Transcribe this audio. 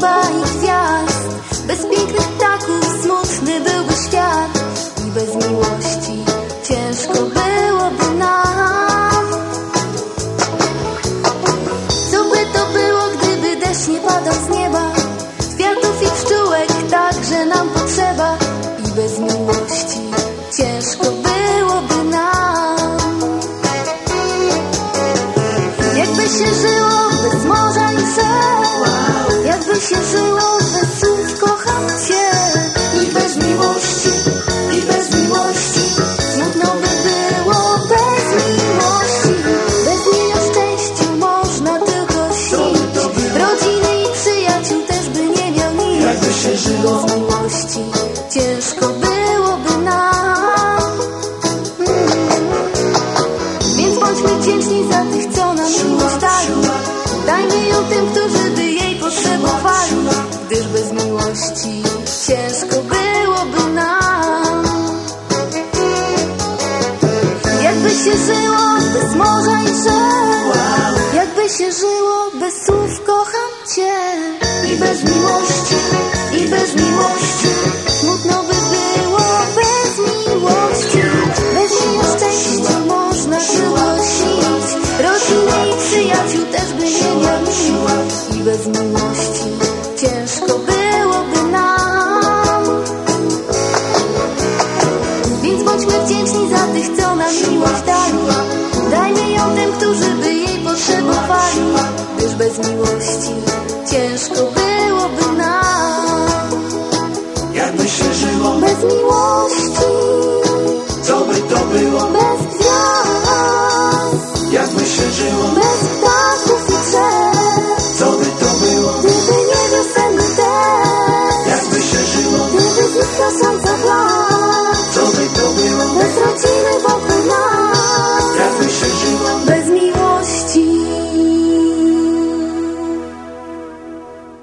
Bye. księżyło bez słów kocham cię. I bez miłości, i bez miłości. Smutno by było bez miłości. Bez niej o szczęściu można tylko śnić. Rodziny i przyjaciół też by nie miał nic. Jakby się żyło w miłości Ciężko się żyło bez morza i rzek Jakby się żyło bez słów kocham cię. I bez miłości, i bez miłości. Smutno by było bez miłości. Bez nieszczęścia można było Rodziny i przyjaciół też by nie miał I bez miłości ciężko byłoby nam. Więc bądźmy za tych, co miłość to było bez ciebie.